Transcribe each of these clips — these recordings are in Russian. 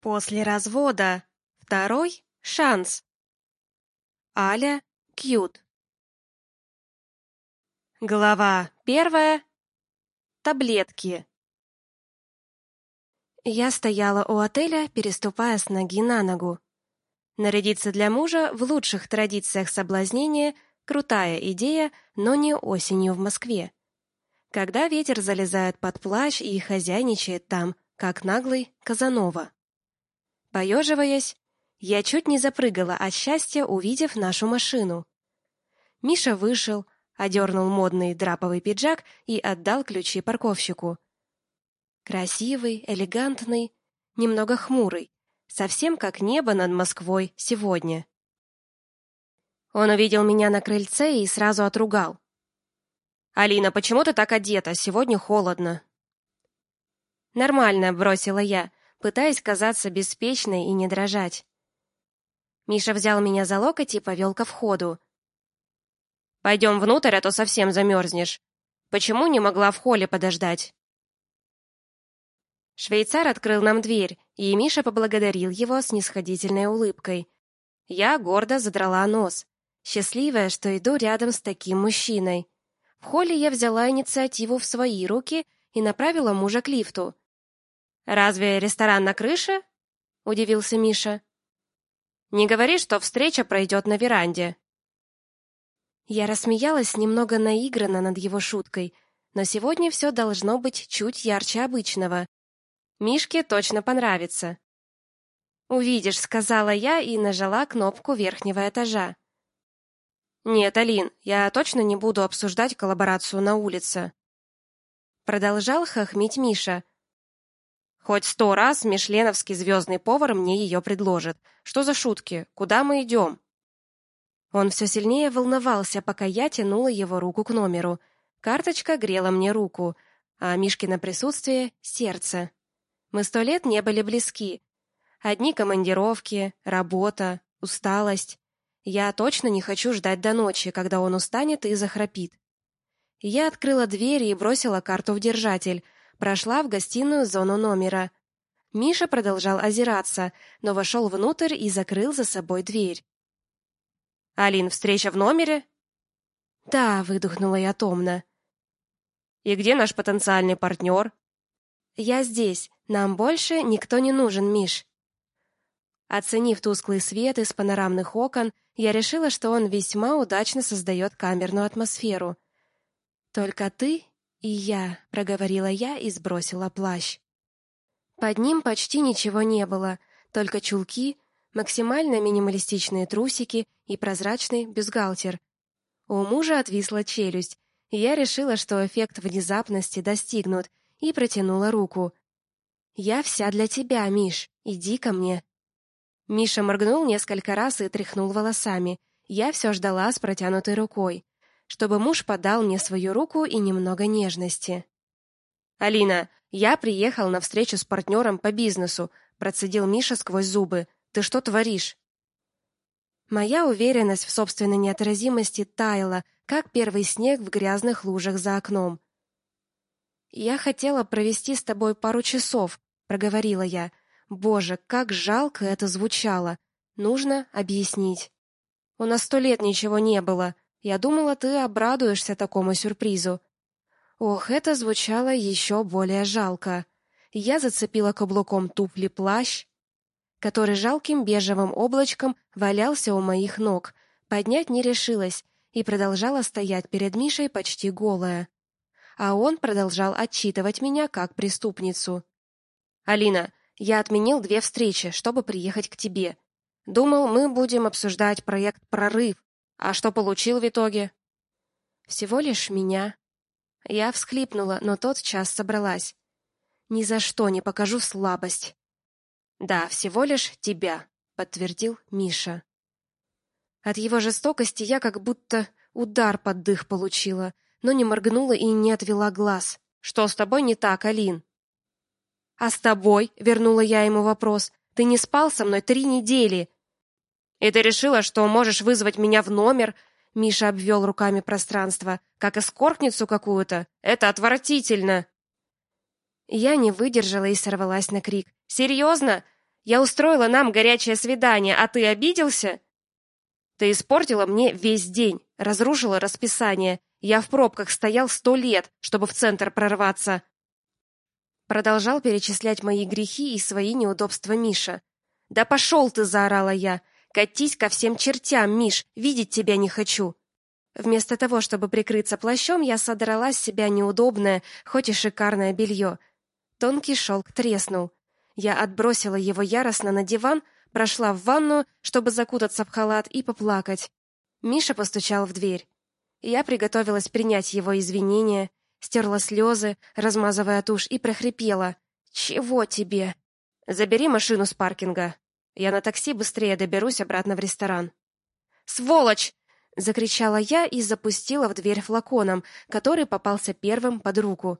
После развода второй шанс. Аля Кьют. Глава первая. Таблетки. Я стояла у отеля, переступая с ноги на ногу. Нарядиться для мужа в лучших традициях соблазнения — крутая идея, но не осенью в Москве. Когда ветер залезает под плащ и хозяйничает там, как наглый Казанова. Поеживаясь, я чуть не запрыгала от счастья, увидев нашу машину. Миша вышел, одернул модный драповый пиджак и отдал ключи парковщику. Красивый, элегантный, немного хмурый, совсем как небо над Москвой сегодня. Он увидел меня на крыльце и сразу отругал. «Алина, почему ты так одета? Сегодня холодно». «Нормально», — бросила я, пытаясь казаться беспечной и не дрожать. Миша взял меня за локоть и повел ко входу. «Пойдем внутрь, а то совсем замерзнешь. Почему не могла в холле подождать?» Швейцар открыл нам дверь, и Миша поблагодарил его с нисходительной улыбкой. Я гордо задрала нос, счастливая, что иду рядом с таким мужчиной. В холле я взяла инициативу в свои руки и направила мужа к лифту. «Разве ресторан на крыше?» — удивился Миша. «Не говори, что встреча пройдет на веранде». Я рассмеялась немного наигранно над его шуткой, но сегодня все должно быть чуть ярче обычного. Мишке точно понравится. «Увидишь», — сказала я и нажала кнопку верхнего этажа. «Нет, Алин, я точно не буду обсуждать коллаборацию на улице». Продолжал хохмить Миша, Хоть сто раз мишленовский звездный повар мне ее предложит. Что за шутки? Куда мы идем?» Он все сильнее волновался, пока я тянула его руку к номеру. Карточка грела мне руку, а Мишкино присутствие — сердце. Мы сто лет не были близки. Одни командировки, работа, усталость. Я точно не хочу ждать до ночи, когда он устанет и захрапит. Я открыла дверь и бросила карту в держатель — прошла в гостиную зону номера. Миша продолжал озираться, но вошел внутрь и закрыл за собой дверь. «Алин, встреча в номере?» «Да», — выдохнула я томно. «И где наш потенциальный партнер?» «Я здесь. Нам больше никто не нужен, Миш». Оценив тусклый свет из панорамных окон, я решила, что он весьма удачно создает камерную атмосферу. «Только ты «И я», — проговорила я и сбросила плащ. Под ним почти ничего не было, только чулки, максимально минималистичные трусики и прозрачный бюстгальтер. У мужа отвисла челюсть, и я решила, что эффект внезапности достигнут, и протянула руку. «Я вся для тебя, Миш, иди ко мне». Миша моргнул несколько раз и тряхнул волосами. Я все ждала с протянутой рукой чтобы муж подал мне свою руку и немного нежности. «Алина, я приехал на встречу с партнером по бизнесу», процедил Миша сквозь зубы. «Ты что творишь?» Моя уверенность в собственной неотразимости таяла, как первый снег в грязных лужах за окном. «Я хотела провести с тобой пару часов», — проговорила я. «Боже, как жалко это звучало! Нужно объяснить. У нас сто лет ничего не было. Я думала, ты обрадуешься такому сюрпризу. Ох, это звучало еще более жалко. Я зацепила каблуком туфли плащ, который жалким бежевым облачком валялся у моих ног. Поднять не решилась и продолжала стоять перед Мишей почти голая. А он продолжал отчитывать меня как преступницу. Алина, я отменил две встречи, чтобы приехать к тебе. Думал, мы будем обсуждать проект Прорыв, а что получил в итоге? Всего лишь меня. Я всхлипнула, но тот час собралась. Ни за что не покажу слабость. Да, всего лишь тебя, подтвердил Миша. От его жестокости я как будто удар под дых получила, но не моргнула и не отвела глаз. Что с тобой не так, Алин? А с тобой, вернула я ему вопрос. Ты не спал со мной три недели. И ты решила, что можешь вызвать меня в номер?» Миша обвел руками пространство. «Как эскортницу какую-то? Это отвратительно!» Я не выдержала и сорвалась на крик. «Серьезно? Я устроила нам горячее свидание, а ты обиделся? Ты испортила мне весь день, разрушила расписание. Я в пробках стоял сто лет, чтобы в центр прорваться. Продолжал перечислять мои грехи и свои неудобства Миша. «Да пошел ты!» — заорала я. «Катись ко всем чертям, Миш! Видеть тебя не хочу!» Вместо того, чтобы прикрыться плащом, я содрала с себя неудобное, хоть и шикарное белье. Тонкий шелк треснул. Я отбросила его яростно на диван, прошла в ванну, чтобы закутаться в халат и поплакать. Миша постучал в дверь. Я приготовилась принять его извинения, стерла слезы, размазывая тушь, и прохрипела. «Чего тебе?» «Забери машину с паркинга. Я на такси быстрее доберусь обратно в ресторан». «Сволочь!» — закричала я и запустила в дверь флаконом, который попался первым под руку.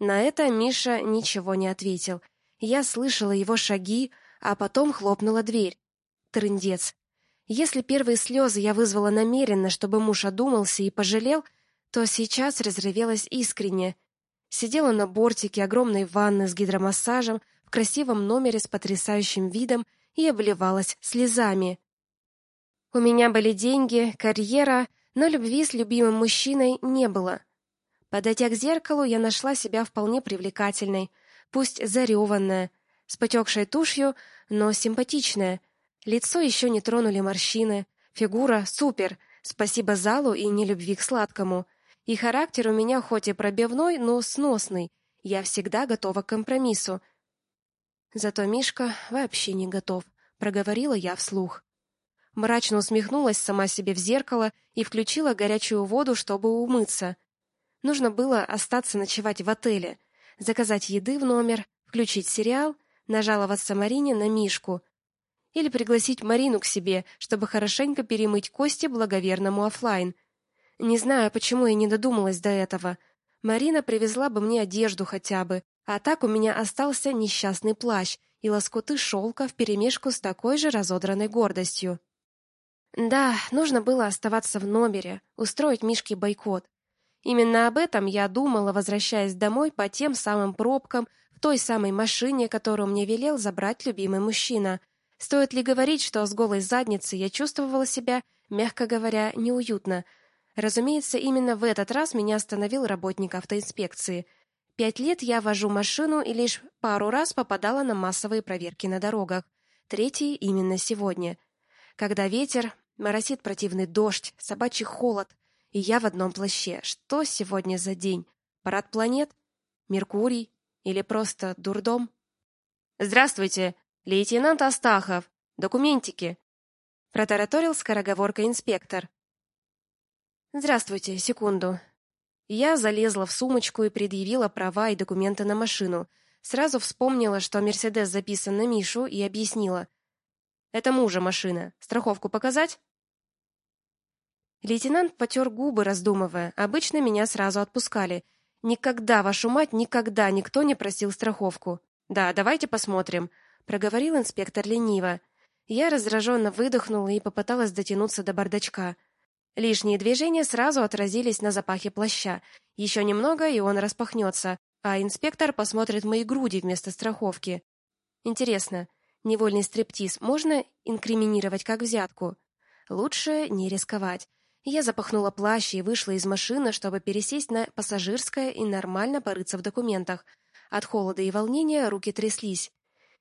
На это Миша ничего не ответил. Я слышала его шаги, а потом хлопнула дверь. Трындец. Если первые слезы я вызвала намеренно, чтобы муж одумался и пожалел, то сейчас разревелась искренне. Сидела на бортике огромной ванны с гидромассажем красивом номере с потрясающим видом и обливалась слезами. У меня были деньги, карьера, но любви с любимым мужчиной не было. Подойдя к зеркалу, я нашла себя вполне привлекательной, пусть зареванная, с потекшей тушью, но симпатичная — Лицо еще не тронули морщины, фигура супер, спасибо залу и нелюбви к сладкому. И характер у меня хоть и пробивной, но сносный. Я всегда готова к компромиссу. Зато Мишка вообще не готов, проговорила я вслух. Мрачно усмехнулась сама себе в зеркало и включила горячую воду, чтобы умыться. Нужно было остаться ночевать в отеле, заказать еды в номер, включить сериал, нажаловаться Марине на Мишку, или пригласить Марину к себе, чтобы хорошенько перемыть кости благоверному офлайн. Не знаю, почему я не додумалась до этого. Марина привезла бы мне одежду хотя бы, а так у меня остался несчастный плащ и лоскуты шелка вперемешку с такой же разодранной гордостью. Да, нужно было оставаться в номере, устроить Мишке бойкот. Именно об этом я думала, возвращаясь домой по тем самым пробкам в той самой машине, которую мне велел забрать любимый мужчина — Стоит ли говорить, что с голой задницей я чувствовала себя, мягко говоря, неуютно. Разумеется, именно в этот раз меня остановил работник автоинспекции. Пять лет я вожу машину и лишь пару раз попадала на массовые проверки на дорогах. Третий именно сегодня. Когда ветер, моросит противный дождь, собачий холод, и я в одном плаще. Что сегодня за день? Парад планет? Меркурий? Или просто дурдом? «Здравствуйте!» «Лейтенант Астахов! Документики!» Протараторил скороговоркой инспектор. «Здравствуйте, секунду». Я залезла в сумочку и предъявила права и документы на машину. Сразу вспомнила, что «Мерседес» записан на Мишу, и объяснила. «Это мужа машина. Страховку показать?» Лейтенант потер губы, раздумывая. Обычно меня сразу отпускали. Никогда, вашу мать, никогда никто не просил страховку. Да, давайте посмотрим проговорил инспектор лениво. Я раздраженно выдохнула и попыталась дотянуться до бардачка. Лишние движения сразу отразились на запахе плаща. Еще немного, и он распахнется, а инспектор посмотрит мои груди вместо страховки. Интересно, невольный стриптиз можно инкриминировать как взятку? Лучше не рисковать. Я запахнула плащ и вышла из машины, чтобы пересесть на пассажирское и нормально порыться в документах. От холода и волнения руки тряслись.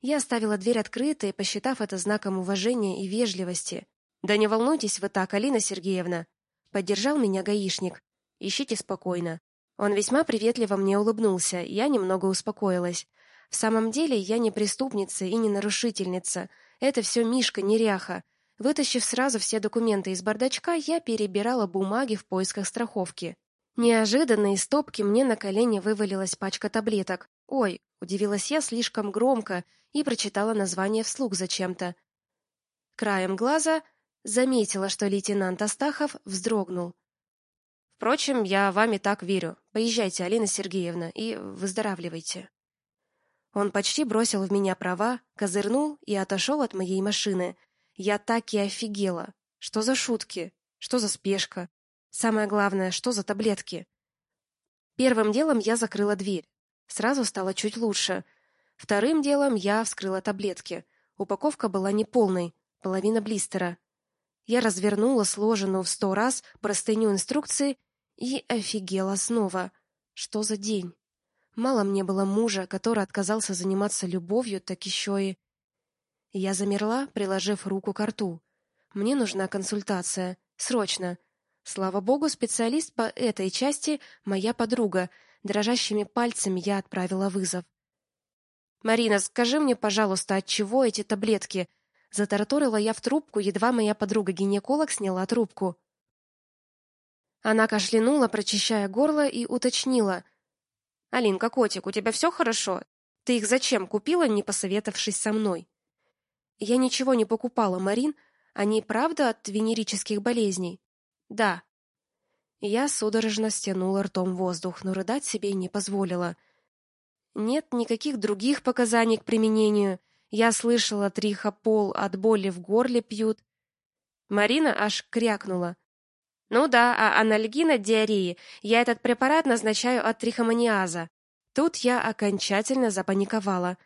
Я оставила дверь открытой, посчитав это знаком уважения и вежливости. «Да не волнуйтесь вы так, Алина Сергеевна!» Поддержал меня гаишник. «Ищите спокойно». Он весьма приветливо мне улыбнулся, я немного успокоилась. В самом деле я не преступница и не нарушительница. Это все Мишка, неряха. Вытащив сразу все документы из бардачка, я перебирала бумаги в поисках страховки. Неожиданно из стопки мне на колени вывалилась пачка таблеток. «Ой!» — удивилась я слишком громко и прочитала название вслух зачем-то. Краем глаза заметила, что лейтенант Астахов вздрогнул. «Впрочем, я вами так верю. Поезжайте, Алина Сергеевна, и выздоравливайте». Он почти бросил в меня права, козырнул и отошел от моей машины. Я так и офигела. Что за шутки? Что за спешка? Самое главное, что за таблетки? Первым делом я закрыла дверь. Сразу стало чуть лучше. Вторым делом я вскрыла таблетки. Упаковка была неполной, половина блистера. Я развернула сложенную в сто раз простыню инструкции и офигела снова. Что за день? Мало мне было мужа, который отказался заниматься любовью, так еще и... Я замерла, приложив руку к рту. Мне нужна консультация. Срочно. Слава богу, специалист по этой части — моя подруга. Дрожащими пальцами я отправила вызов. «Марина, скажи мне, пожалуйста, от чего эти таблетки?» Затараторила я в трубку, едва моя подруга-гинеколог сняла трубку. Она кашлянула, прочищая горло, и уточнила. «Алинка, котик, у тебя все хорошо? Ты их зачем купила, не посоветовавшись со мной?» «Я ничего не покупала, Марин. Они правда от венерических болезней?» «Да». Я судорожно стянула ртом воздух, но рыдать себе не позволила. Нет никаких других показаний к применению. Я слышала, трихопол от боли в горле пьют. Марина аж крякнула. Ну да, а анальгин от диареи я этот препарат назначаю от трихомониаза. Тут я окончательно запаниковала.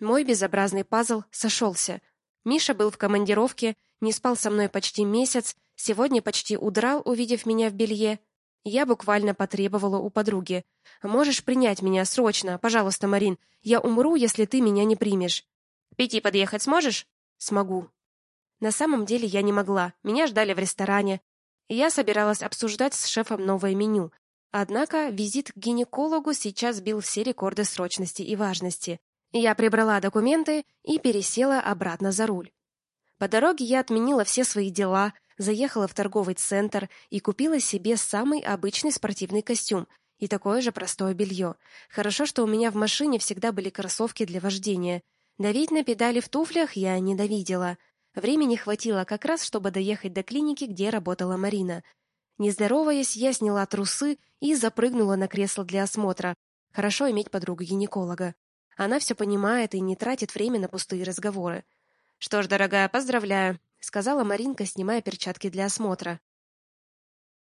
Мой безобразный пазл сошелся. Миша был в командировке, не спал со мной почти месяц, сегодня почти удрал, увидев меня в белье. Я буквально потребовала у подруги: "Можешь принять меня срочно, пожалуйста, Марин. Я умру, если ты меня не примешь". "К пяти подъехать сможешь?" "Смогу". На самом деле я не могла. Меня ждали в ресторане. Я собиралась обсуждать с шефом новое меню. Однако визит к гинекологу сейчас бил все рекорды срочности и важности. Я прибрала документы и пересела обратно за руль. По дороге я отменила все свои дела, заехала в торговый центр и купила себе самый обычный спортивный костюм и такое же простое белье. Хорошо, что у меня в машине всегда были кроссовки для вождения. Давить на педали в туфлях я не довидела. Времени хватило как раз, чтобы доехать до клиники, где работала Марина. Не здороваясь, я сняла трусы и запрыгнула на кресло для осмотра. Хорошо иметь подругу-гинеколога. Она все понимает и не тратит время на пустые разговоры. «Что ж, дорогая, поздравляю», — сказала Маринка, снимая перчатки для осмотра.